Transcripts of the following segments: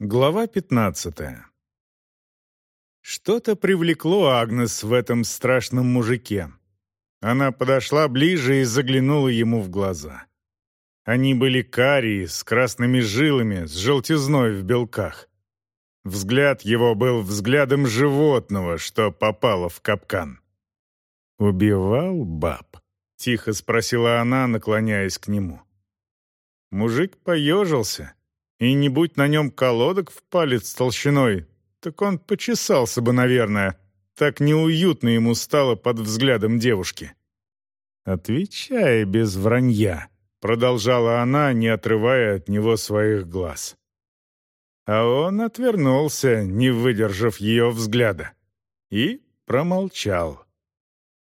Глава 15 Что-то привлекло Агнес в этом страшном мужике. Она подошла ближе и заглянула ему в глаза. Они были карие, с красными жилами, с желтизной в белках. Взгляд его был взглядом животного, что попало в капкан. «Убивал баб?» — тихо спросила она, наклоняясь к нему. Мужик поежился — и не будь на нем колодок в палец толщиной, так он почесался бы, наверное. Так неуютно ему стало под взглядом девушки. «Отвечай без вранья», — продолжала она, не отрывая от него своих глаз. А он отвернулся, не выдержав ее взгляда, и промолчал.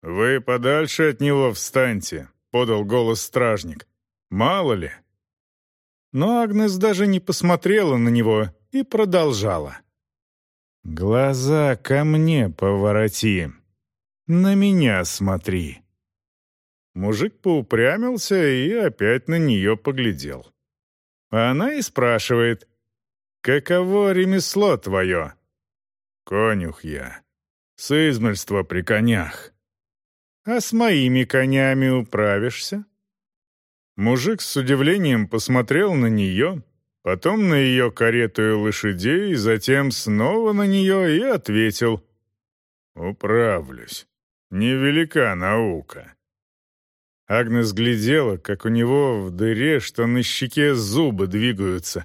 «Вы подальше от него встаньте», — подал голос стражник. «Мало ли, но Агнес даже не посмотрела на него и продолжала. «Глаза ко мне повороти. На меня смотри». Мужик поупрямился и опять на нее поглядел. А она и спрашивает, «Каково ремесло твое?» «Конюх я. С измальства при конях». «А с моими конями управишься?» Мужик с удивлением посмотрел на нее, потом на ее карету и лошадей, затем снова на нее и ответил «Управлюсь. Невелика наука». Агнес глядела, как у него в дыре, что на щеке зубы двигаются.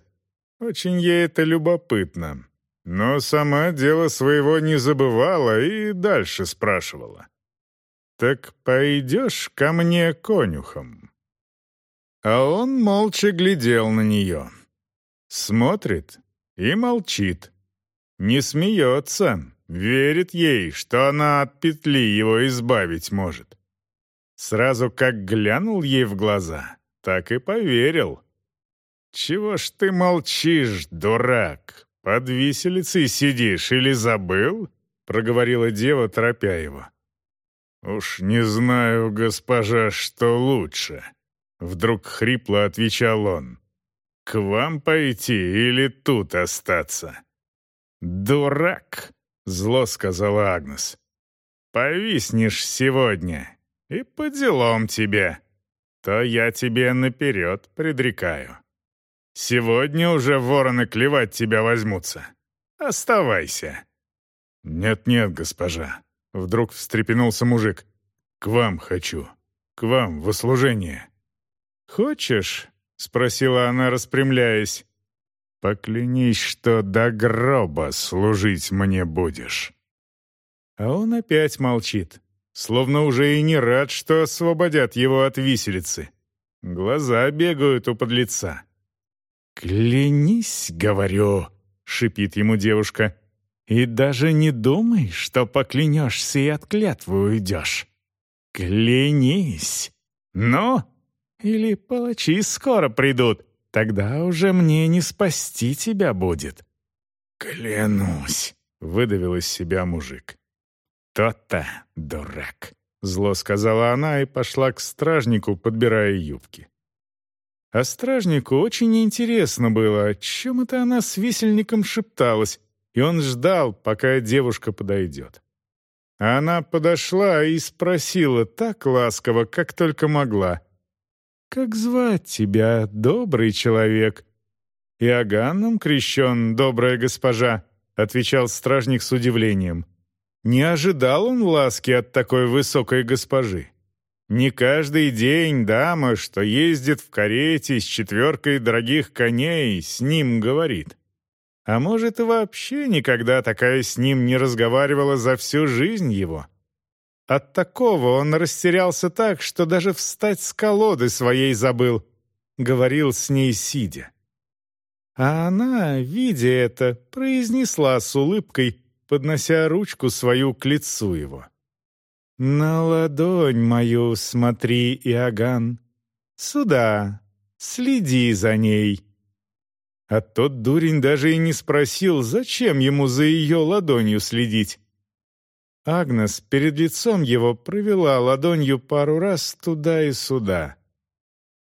Очень ей это любопытно. Но сама дело своего не забывала и дальше спрашивала. «Так пойдешь ко мне конюхом?» А он молча глядел на нее. Смотрит и молчит. Не смеется, верит ей, что она от петли его избавить может. Сразу как глянул ей в глаза, так и поверил. «Чего ж ты молчишь, дурак? Под виселицей сидишь или забыл?» — проговорила дева, торопя его. «Уж не знаю, госпожа, что лучше», Вдруг хрипло отвечал он. «К вам пойти или тут остаться?» «Дурак!» — зло сказала Агнес. «Повиснешь сегодня, и по делам тебе. То я тебе наперед предрекаю. Сегодня уже вороны клевать тебя возьмутся. Оставайся». «Нет-нет, госпожа», — вдруг встрепенулся мужик. «К вам хочу, к вам в услужение». «Хочешь?» — спросила она, распрямляясь. «Поклянись, что до гроба служить мне будешь». А он опять молчит, словно уже и не рад, что освободят его от виселицы. Глаза бегают у подлеца. «Клянись, — говорю, — шипит ему девушка, — и даже не думай, что поклянешься и от клятвы уйдешь. Клянись! Ну, или палачи скоро придут, тогда уже мне не спасти тебя будет». «Клянусь», — выдавил из себя мужик. «То-то, дурак», — зло сказала она и пошла к стражнику, подбирая юбки. А стражнику очень интересно было, о чем это она с висельником шепталась, и он ждал, пока девушка подойдет. Она подошла и спросила так ласково, как только могла. «Как звать тебя, добрый человек?» «Иоганном крещен, добрая госпожа», — отвечал стражник с удивлением. Не ожидал он ласки от такой высокой госпожи. Не каждый день дама, что ездит в карете с четверкой дорогих коней, с ним говорит. А может, и вообще никогда такая с ним не разговаривала за всю жизнь его. От такого он растерялся так, что даже встать с колоды своей забыл. Говорил с ней сидя. А она, видя это, произнесла с улыбкой, поднося ручку свою к лицу его. «На ладонь мою смотри, Иоганн. Сюда, следи за ней». А тот дурень даже и не спросил, зачем ему за ее ладонью следить. Агнес перед лицом его провела ладонью пару раз туда и сюда.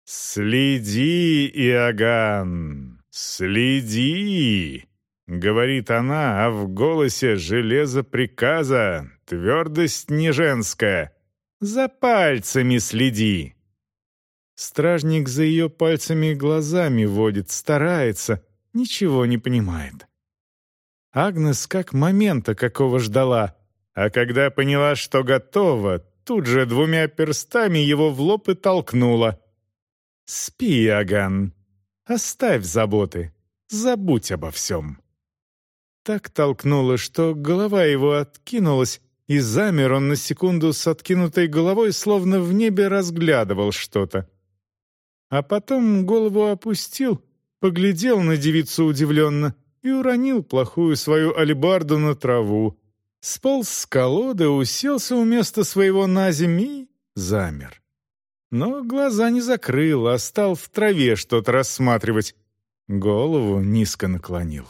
«Следи, Иоганн, «Следи!» — говорит она, а в голосе железо приказа, твердость не женская. «За пальцами следи!» Стражник за ее пальцами глазами водит, старается, ничего не понимает. Агнес как момента какого ждала, а когда поняла, что готова, тут же двумя перстами его в лоб и толкнула. «Спи, Аган, оставь заботы, забудь обо всем». Так толкнула, что голова его откинулась, и замер он на секунду с откинутой головой, словно в небе разглядывал что-то. А потом голову опустил, поглядел на девицу удивленно и уронил плохую свою алебарду на траву, сполз с колоды, уселся у места своего на земле и замер. Но глаза не закрыл, а стал в траве что-то рассматривать. Голову низко наклонил.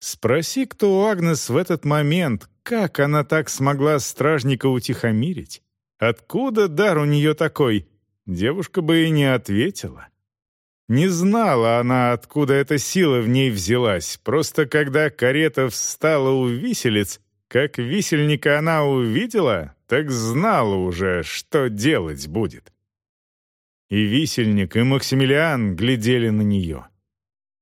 Спроси, кто у Агнес в этот момент, как она так смогла стражника утихомирить? Откуда дар у нее такой? Девушка бы и не ответила. Не знала она, откуда эта сила в ней взялась. Просто когда карета встала у виселиц, как висельника она увидела, так знала уже, что делать будет. И висельник, и Максимилиан глядели на нее.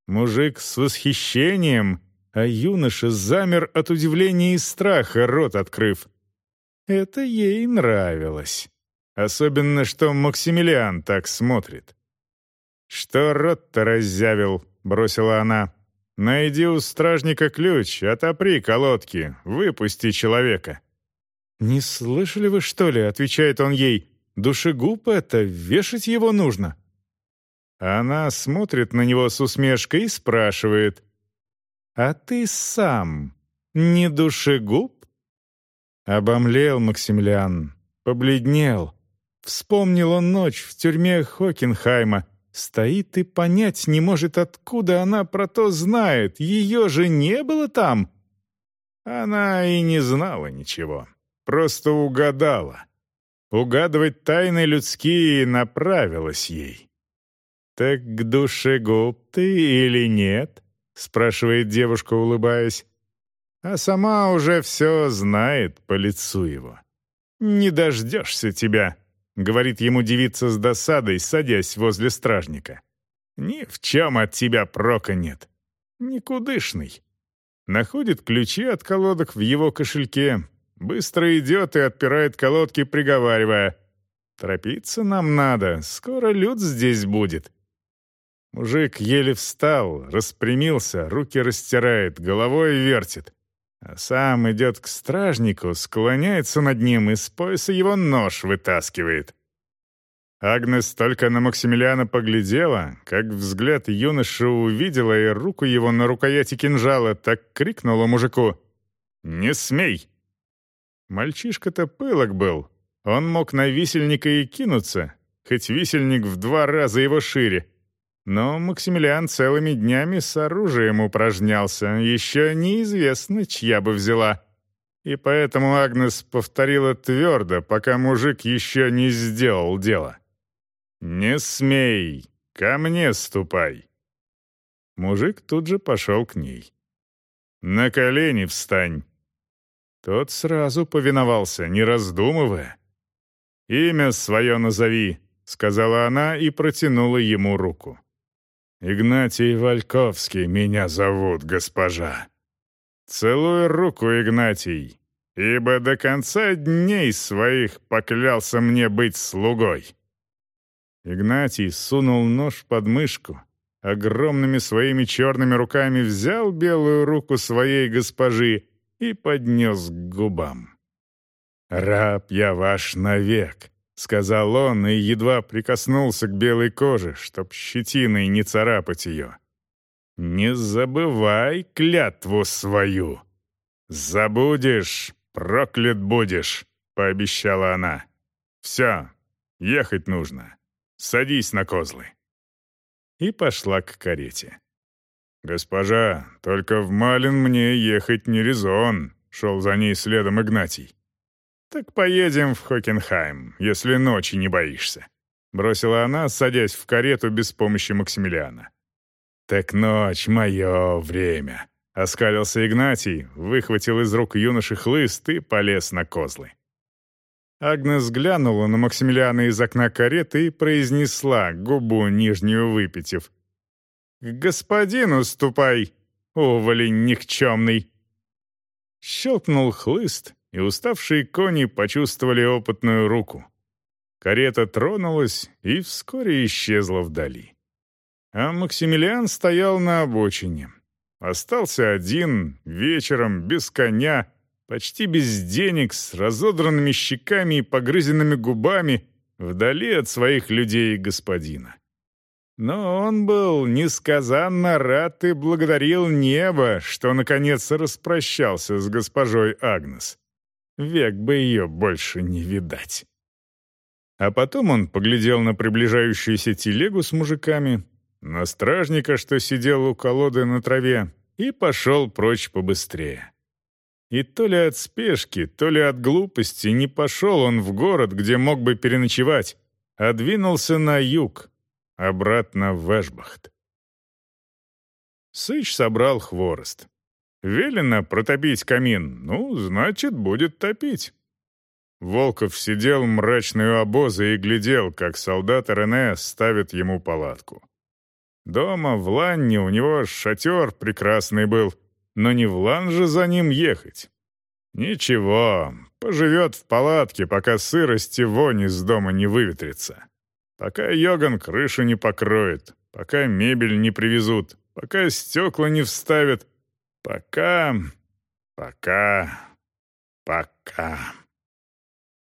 Мужик с восхищением, а юноша замер от удивления и страха, рот открыв. Это ей нравилось. Особенно, что Максимилиан так смотрит. «Что рот-то раззявил?» — бросила она. «Найди у стражника ключ, отопри колодки, выпусти человека». «Не слышали вы, что ли?» — отвечает он ей. «Душегуб это, вешать его нужно». Она смотрит на него с усмешкой и спрашивает. «А ты сам не душегуб?» Обомлел Максимилиан, побледнел. Вспомнил он ночь в тюрьме Хокенхайма, Стоит и понять не может, откуда она про то знает. Ее же не было там. Она и не знала ничего. Просто угадала. Угадывать тайны людские направилась ей. «Так к душе губ ты или нет?» — спрашивает девушка, улыбаясь. А сама уже все знает по лицу его. «Не дождешься тебя», — говорит ему девица с досадой, садясь возле стражника. «Ни в чем от тебя прока нет. Никудышный». Находит ключи от колодок в его кошельке, быстро идет и отпирает колодки, приговаривая. «Торопиться нам надо, скоро люд здесь будет». Мужик еле встал, распрямился, руки растирает, головой вертит. А сам идет к стражнику, склоняется над ним и с пояса его нож вытаскивает. Агнес только на Максимилиана поглядела, как взгляд юноши увидела и руку его на рукояти кинжала, так крикнула мужику «Не смей!». Мальчишка-то пылок был, он мог на висельника и кинуться, хоть висельник в два раза его шире, но Максимилиан целыми днями с оружием упражнялся, еще неизвестно, чья бы взяла. И поэтому Агнес повторила твердо, пока мужик еще не сделал дело. «Не смей, ко мне ступай». Мужик тут же пошел к ней. «На колени встань». Тот сразу повиновался, не раздумывая. «Имя свое назови», — сказала она и протянула ему руку. «Игнатий Вальковский меня зовут, госпожа». «Целуй руку, Игнатий, ибо до конца дней своих поклялся мне быть слугой». Игнатий сунул нож под мышку, огромными своими черными руками взял белую руку своей госпожи и поднес к губам. «Раб я ваш навек, — сказал он и едва прикоснулся к белой коже, чтоб щетиной не царапать ее. «Не забывай клятву свою. Забудешь, проклят будешь», — пообещала она. «Все, ехать нужно. Садись на козлы». И пошла к карете. «Госпожа, только в Малин мне ехать не резон», — шел за ней следом Игнатий. «Так поедем в Хокенхайм, если ночи не боишься», — бросила она, садясь в карету без помощи Максимилиана. «Так ночь — мое время», — оскалился Игнатий, выхватил из рук юноши хлыст и полез на козлы. Агнес глянула на Максимилиана из окна кареты и произнесла, губу нижнюю выпитив. «К господину ступай, уволень никчемный!» Щелкнул хлыст, и уставшие кони почувствовали опытную руку. Карета тронулась и вскоре исчезла вдали. А Максимилиан стоял на обочине. Остался один, вечером, без коня, почти без денег, с разодранными щеками и погрызенными губами, вдали от своих людей и господина. Но он был несказанно рад и благодарил небо, что наконец распрощался с госпожой Агнес. Век бы ее больше не видать. А потом он поглядел на приближающуюся телегу с мужиками, на стражника, что сидел у колоды на траве, и пошел прочь побыстрее. И то ли от спешки, то ли от глупости не пошел он в город, где мог бы переночевать, а двинулся на юг, обратно в Эшбахт. Сыч собрал хворост. Велено протопить камин, ну, значит, будет топить. Волков сидел мрачной у обоза и глядел, как солдат Рене ставит ему палатку. Дома, в Ланне, у него шатер прекрасный был, но не в Лан же за ним ехать. Ничего, поживет в палатке, пока сырость и вонь из дома не выветрится. Пока Йоган крышу не покроет, пока мебель не привезут, пока стекла не вставят, пока... пока... пока...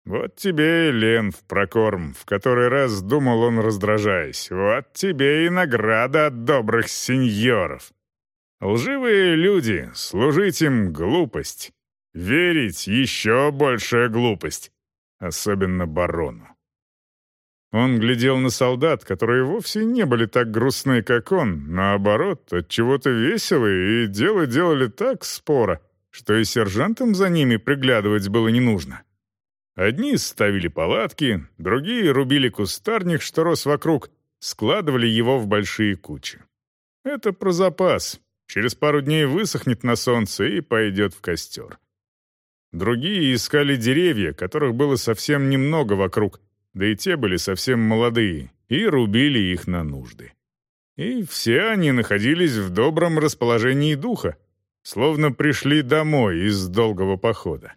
«Вот тебе и Лен в прокорм», — в который раз думал он, раздражаясь. «Вот тебе и награда от добрых сеньоров. Лживые люди, служить им глупость. Верить — еще большая глупость. Особенно барону». Он глядел на солдат, которые вовсе не были так грустны, как он, наоборот, от чего-то веселые, и дело делали так споро, что и сержантам за ними приглядывать было не нужно. Одни ставили палатки, другие рубили кустарник, что рос вокруг, складывали его в большие кучи. Это про запас. Через пару дней высохнет на солнце и пойдет в костер. Другие искали деревья, которых было совсем немного вокруг, да и те были совсем молодые, и рубили их на нужды. И все они находились в добром расположении духа, словно пришли домой из долгого похода.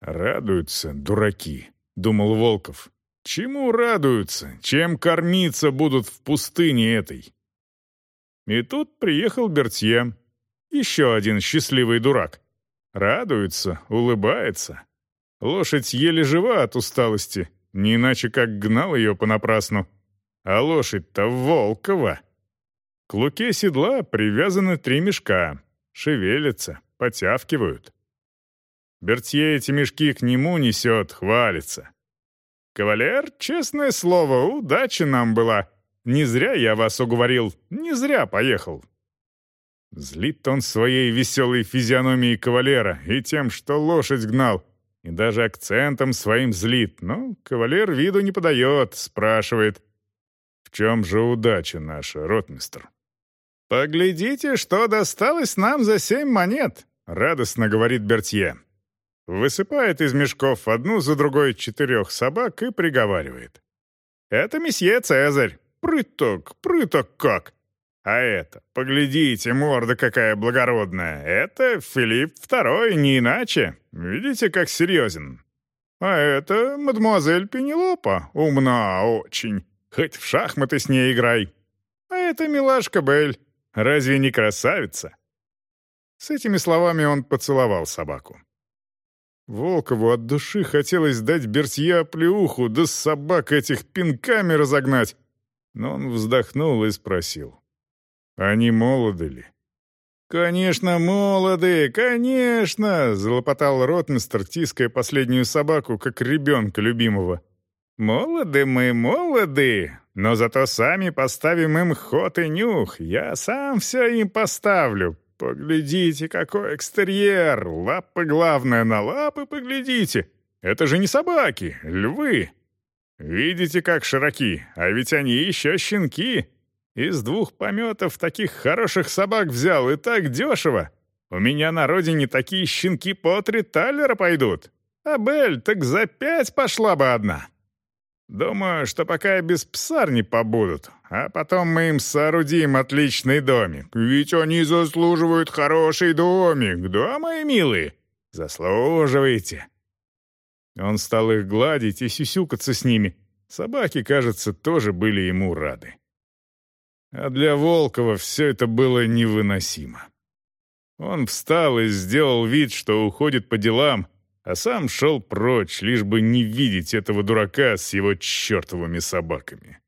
«Радуются, дураки», — думал Волков. «Чему радуются? Чем кормиться будут в пустыне этой?» И тут приехал Бертье, еще один счастливый дурак. Радуется, улыбается. Лошадь еле жива от усталости, не иначе как гнал ее понапрасну. А лошадь-то Волкова. К луке седла привязаны три мешка, шевелятся, потявкивают. Бертье эти мешки к нему несет, хвалится. «Кавалер, честное слово, удача нам была. Не зря я вас уговорил, не зря поехал». Злит он своей веселой физиономией кавалера и тем, что лошадь гнал, и даже акцентом своим злит, но кавалер виду не подает, спрашивает, «В чем же удача наша, ротмистр?» «Поглядите, что досталось нам за семь монет», — радостно говорит Бертье. Высыпает из мешков одну за другой четырех собак и приговаривает. «Это месье Цезарь. Прыток, прыток как!» А это, поглядите, морда какая благородная. Это Филипп II, не иначе. Видите, как серьезен. А это мадемуазель Пенелопа, умна очень. Хоть в шахматы с ней играй. А это милашка Бель. Разве не красавица? С этими словами он поцеловал собаку. Волкову от души хотелось дать Бертье оплеуху, да собак этих пинками разогнать. Но он вздохнул и спросил. «Они молоды ли?» «Конечно, молоды, конечно!» — залопотал ротмистр, тиская последнюю собаку, как ребенка любимого. «Молоды мы, молоды, но зато сами поставим им ход и нюх. Я сам все им поставлю, «Поглядите, какой экстерьер! Лапы, главное, на лапы поглядите! Это же не собаки, львы! Видите, как широки, а ведь они еще щенки! Из двух пометов таких хороших собак взял, и так дешево. У меня на родине такие щенки по три талера пойдут. А Бель так за пять пошла бы одна. Думаю, что пока без псарни побудут, а потом мы им соорудим отличный домик. Ведь они заслуживают хороший домик, да, мои милые? Заслуживаете. Он стал их гладить и сюсюкаться с ними. Собаки, кажется, тоже были ему рады. А для Волкова все это было невыносимо. Он встал и сделал вид, что уходит по делам, а сам шел прочь, лишь бы не видеть этого дурака с его чертовыми собаками.